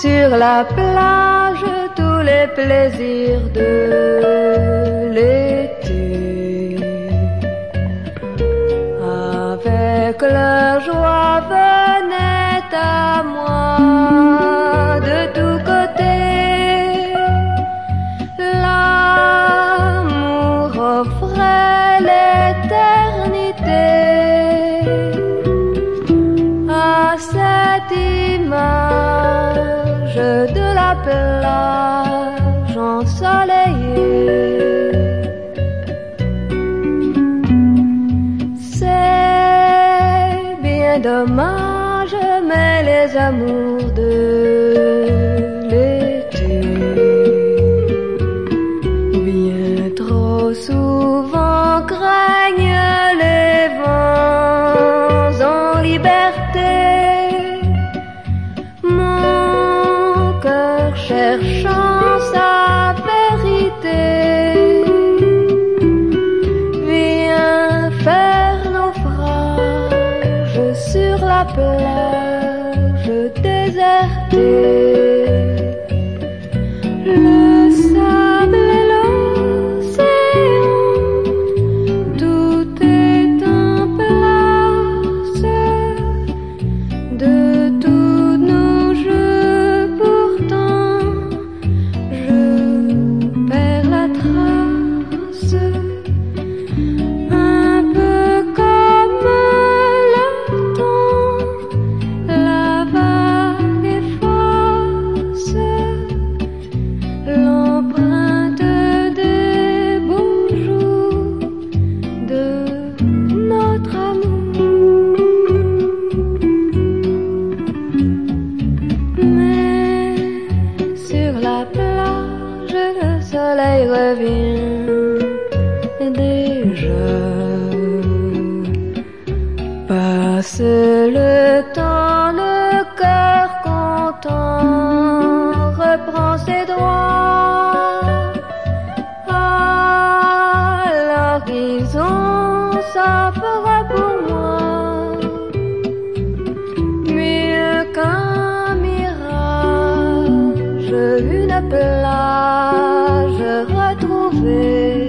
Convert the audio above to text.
sur la plage tous les plaisirs de l'été. Avec leur joie venait à moi de tous côtés. L'amour offrait l'éternité à cette image de la plage ensoleillée. C'est bien dommage, mais les amours de cherchant sa vérité vient faire naufrage sur la plage désertée. Soleil revient déjà. Passe le temps, le cœur content reprend ses droits. À l'horizon, ça fera pour moi mieux qu'un mirage, une plage volver.